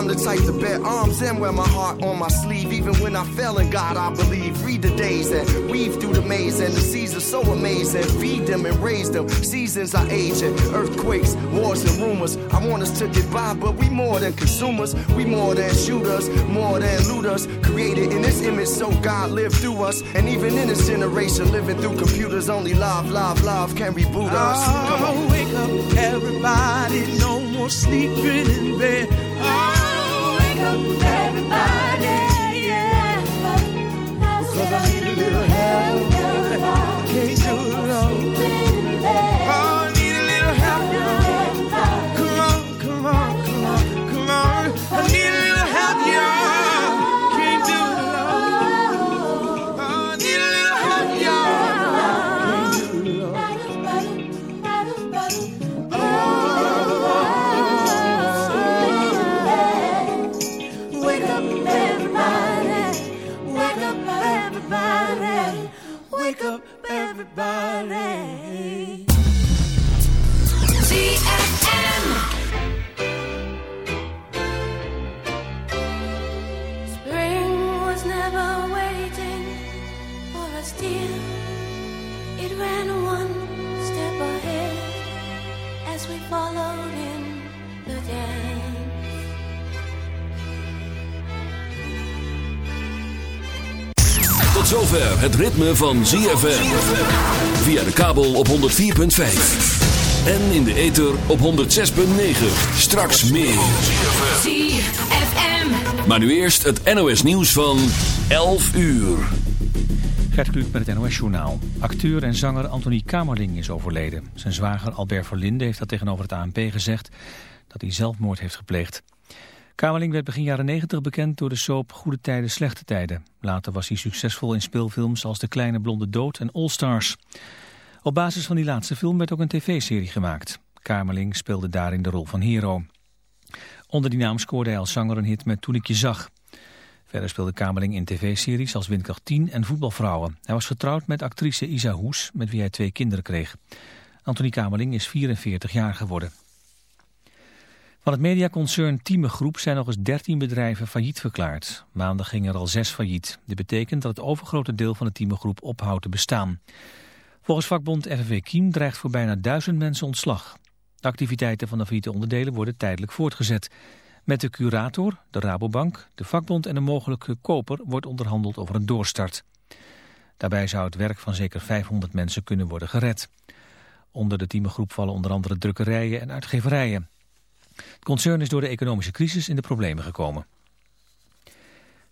I'm the type to bet arms and wear my heart on my sleeve. Even when I fell in God, I believe. Read the days and weave through the maze. And the seas are so amazing. Feed them and raise them. Seasons are aging. Earthquakes, wars, and rumors. I want us to get by, but we more than consumers. We more than shooters, more than looters. Created in this image, so God lived through us. And even in this generation, living through computers, only love, love, love can reboot us. Come on. Wake up, everybody. No more sleeping in bed. Oh, up, everybody. Yeah. Zover het ritme van ZFM. Via de kabel op 104.5. En in de ether op 106.9. Straks meer. ZFM. Maar nu eerst het NOS nieuws van 11 uur. Gert Kluk met het NOS-journaal. Acteur en zanger Anthony Kamerling is overleden. Zijn zwager Albert Verlinde heeft dat tegenover het ANP gezegd... dat hij zelfmoord heeft gepleegd. Kamerling werd begin jaren 90 bekend door de soap Goede Tijden, Slechte Tijden. Later was hij succesvol in speelfilms als De Kleine Blonde Dood en All Stars. Op basis van die laatste film werd ook een tv-serie gemaakt. Kamerling speelde daarin de rol van hero. Onder die naam scoorde hij als zanger een hit met Toen ik je zag. Verder speelde Kamerling in tv-series als Windkracht 10 en Voetbalvrouwen. Hij was getrouwd met actrice Isa Hoes, met wie hij twee kinderen kreeg. Anthony Kamerling is 44 jaar geworden. Van het mediaconcern Thieme Groep zijn nog eens 13 bedrijven failliet verklaard. Maandag gingen er al zes failliet. Dit betekent dat het overgrote deel van de Thieme Groep ophoudt te bestaan. Volgens vakbond FNV Kiem dreigt voor bijna duizend mensen ontslag. De activiteiten van de failliete onderdelen worden tijdelijk voortgezet. Met de curator, de Rabobank, de vakbond en de mogelijke koper wordt onderhandeld over een doorstart. Daarbij zou het werk van zeker 500 mensen kunnen worden gered. Onder de Thieme Groep vallen onder andere drukkerijen en uitgeverijen. Het concern is door de economische crisis in de problemen gekomen.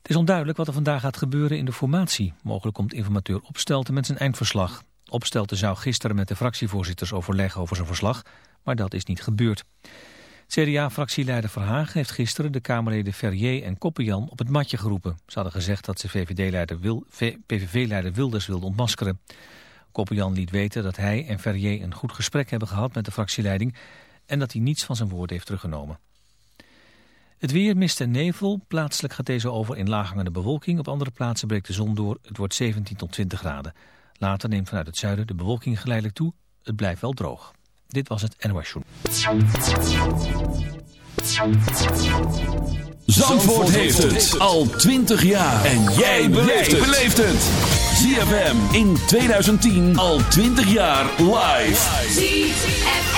Het is onduidelijk wat er vandaag gaat gebeuren in de formatie. Mogelijk komt informateur Opstelten met zijn eindverslag. Opstelten zou gisteren met de fractievoorzitters overleggen over zijn verslag, maar dat is niet gebeurd. CDA-fractieleider Verhagen heeft gisteren de Kamerleden Ferrier en Koppenjan op het matje geroepen. Ze hadden gezegd dat ze VVD-leider Wil, PVV-leider Wilders wilde ontmaskeren. Koppenjan liet weten dat hij en Ferrier een goed gesprek hebben gehad met de fractieleiding en dat hij niets van zijn woorden heeft teruggenomen. Het weer mist en nevel. Plaatselijk gaat deze over in laaghangende bewolking. Op andere plaatsen breekt de zon door. Het wordt 17 tot 20 graden. Later neemt vanuit het zuiden de bewolking geleidelijk toe. Het blijft wel droog. Dit was het NOS Journal. Zandvoort heeft het al 20 jaar. En jij beleeft het. ZFM in 2010 al 20 jaar live.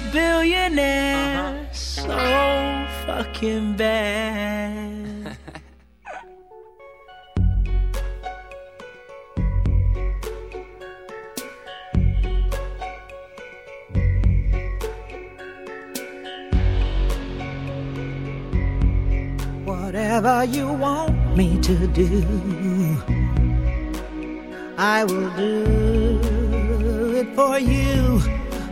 a billionaire so uh-huh. oh, fucking bad. Whatever you want me to do, I will do it for you.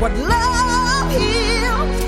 what love heals.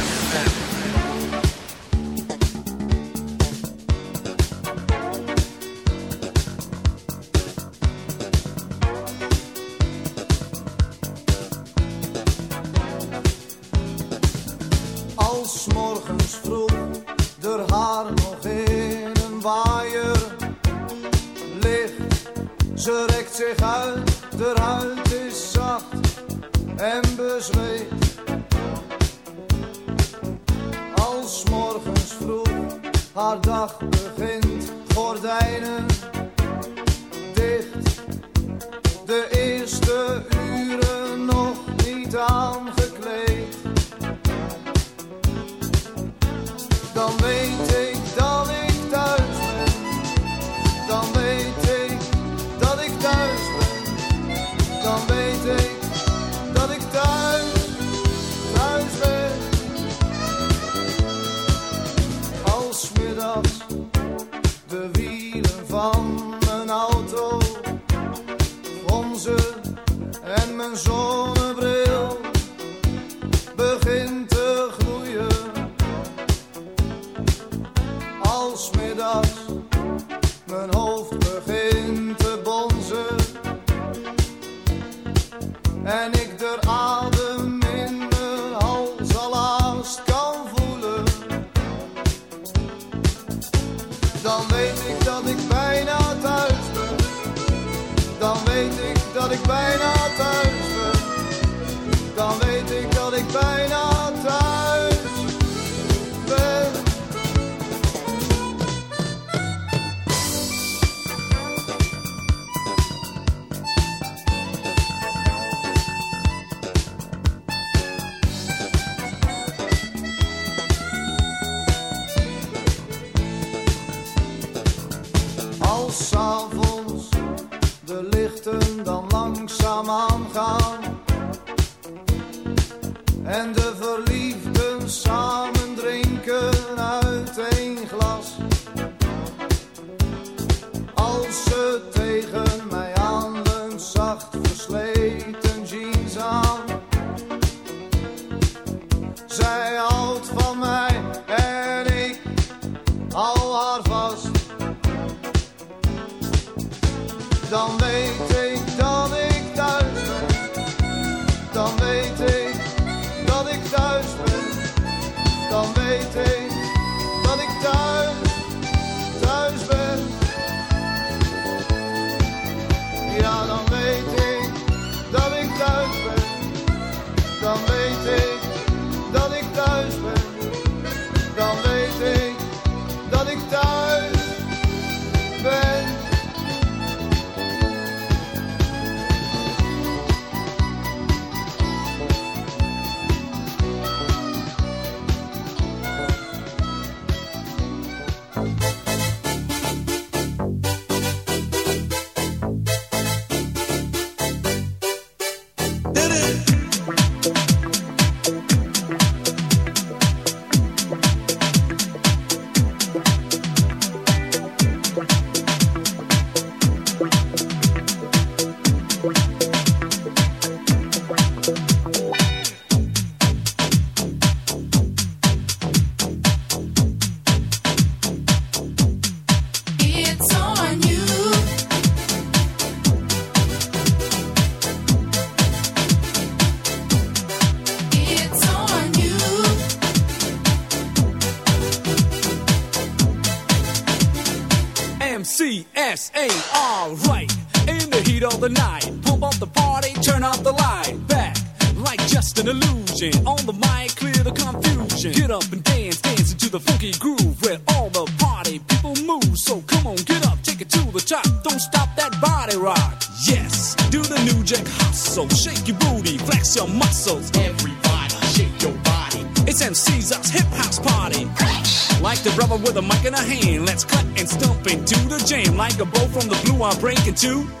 cross two.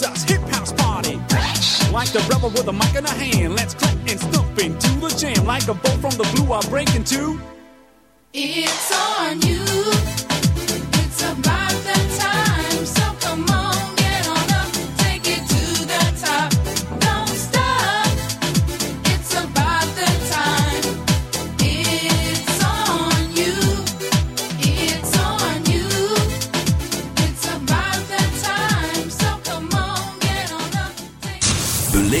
Jesus, hip house party. Like the rebel with a mic in a hand, let's clap and stomp into the jam. Like a bolt from the blue, I break into. It's on you.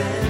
said.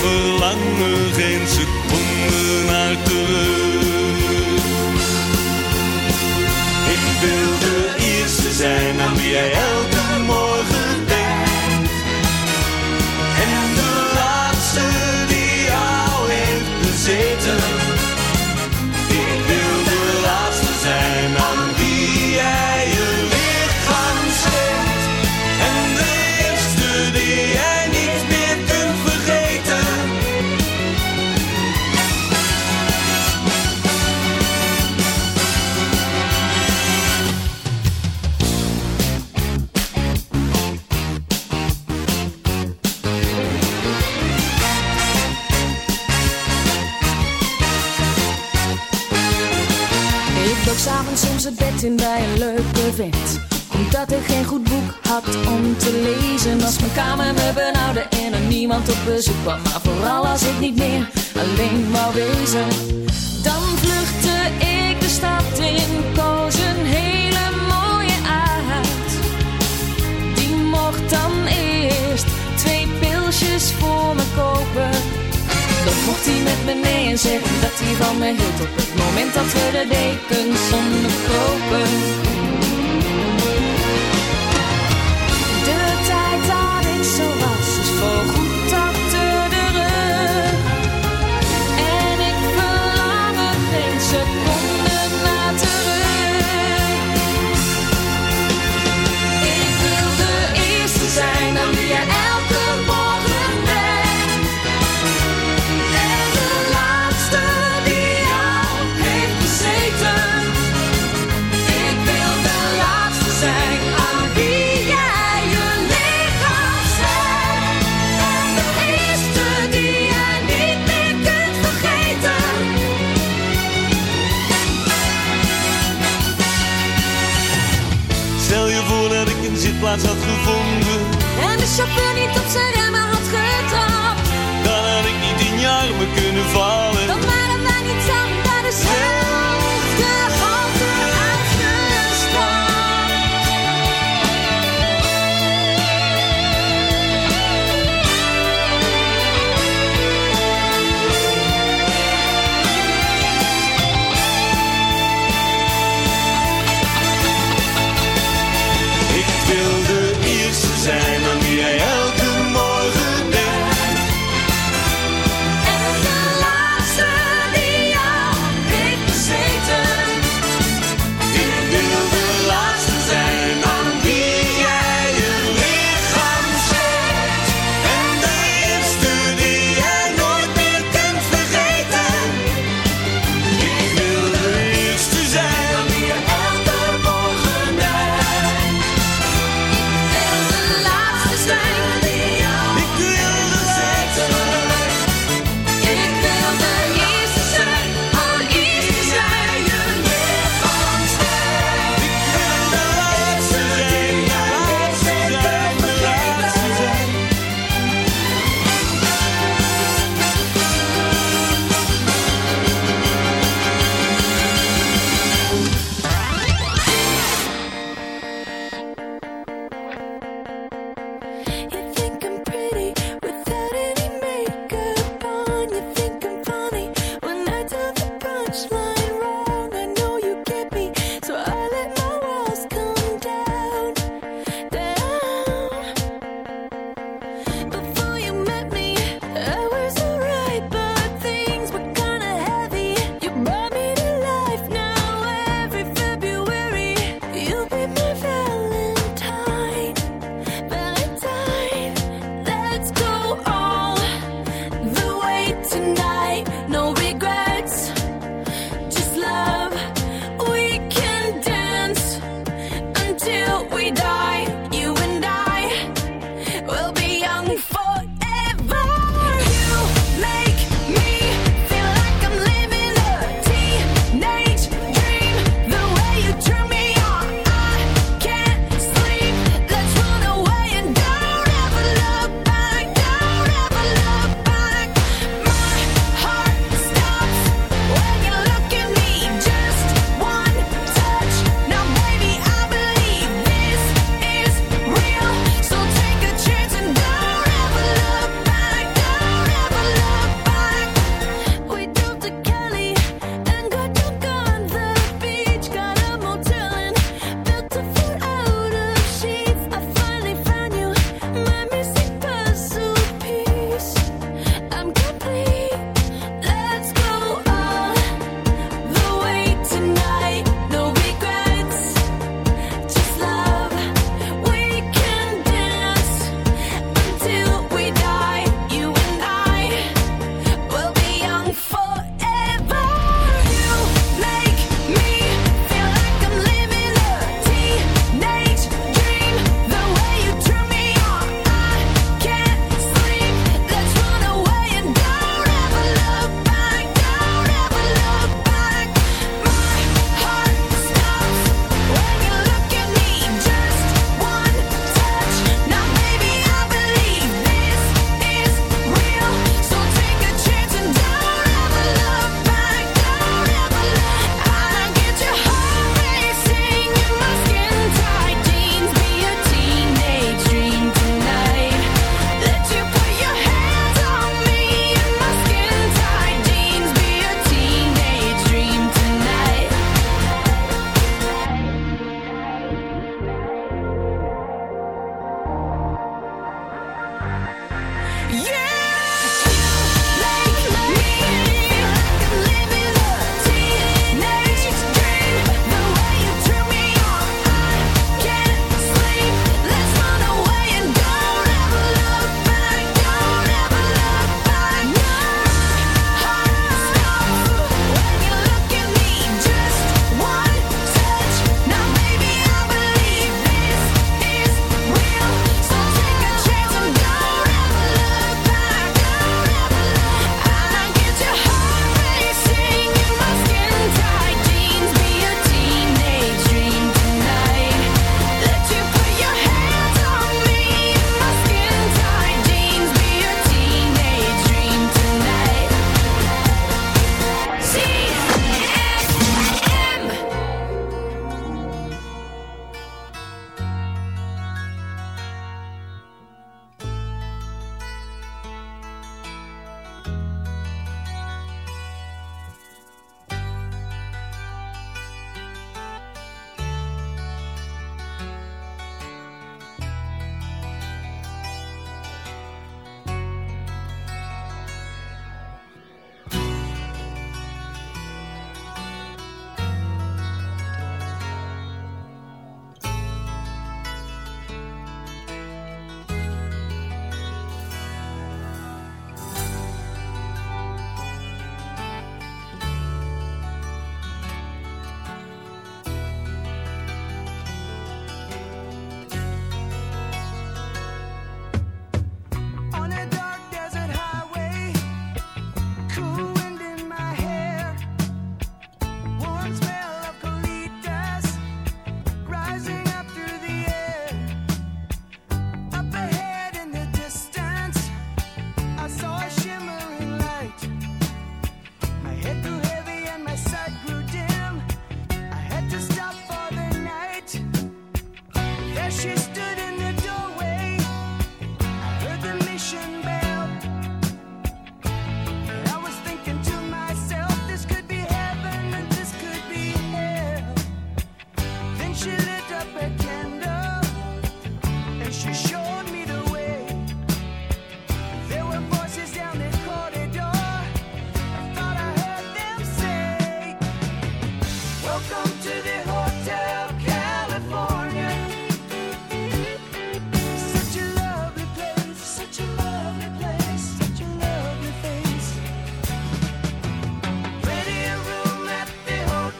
verlangen geen seconde naar terug. Ik wil de eerste zijn aan wie jij helpt op bezoek kwam. Maar vooral als ik niet meer alleen wou wezen. Dan vluchtte ik de stad in, koos een hele mooie uit. Die mocht dan eerst twee pilsjes voor me kopen. Dan mocht hij met me mee en zeggen dat hij van me hield Op het moment dat we de dekens onderkropen zo was is voorgoed zitplaats had gevonden. En de chauffeur niet